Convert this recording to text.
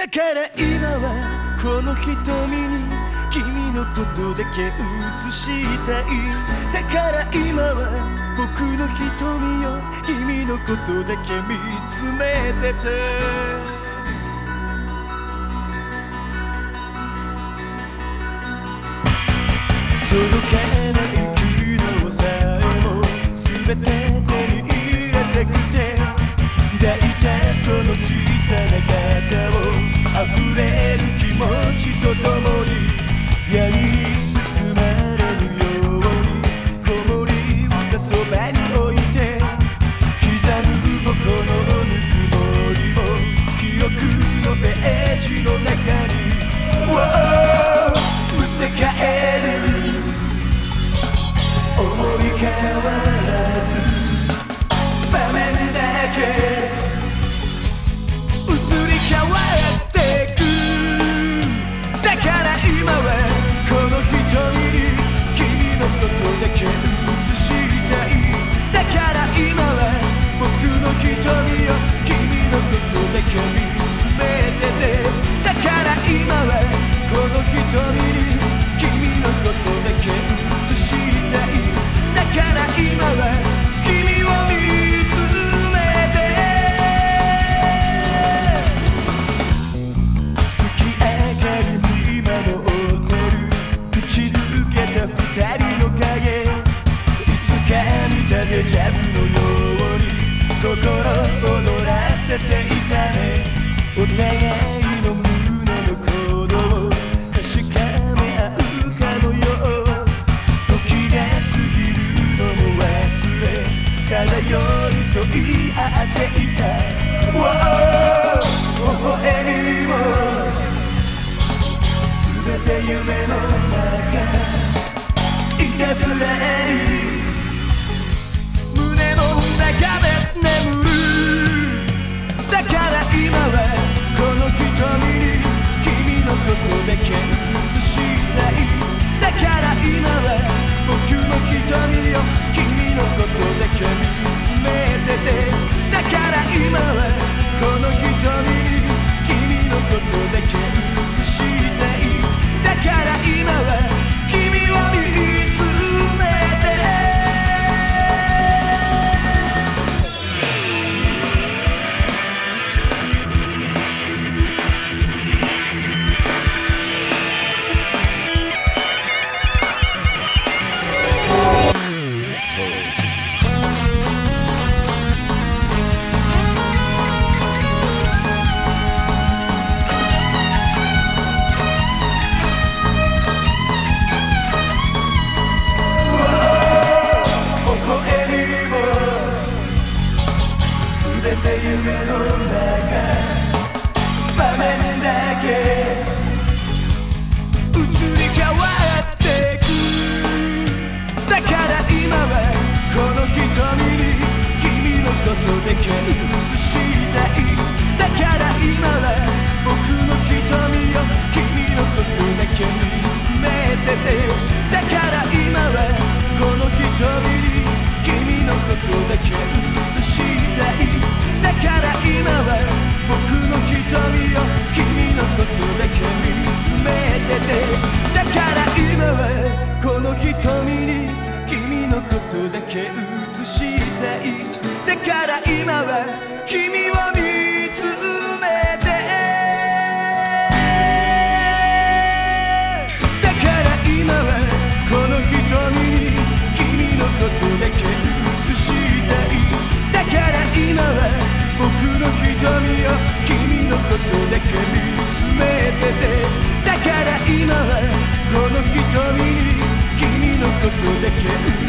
だから今はこの瞳に君のことだけ映したいだから今は僕の瞳を君のことだけ見つめてて。届かページの中ジャブのように心躍らせていたね。お互いの胸の鼓動を確かめ合うかのよう。時が過ぎるのも忘れただ寄り添い合っていた、wow! 微笑みを。全て夢の中。Dreamer. little 瞳に君のことだけ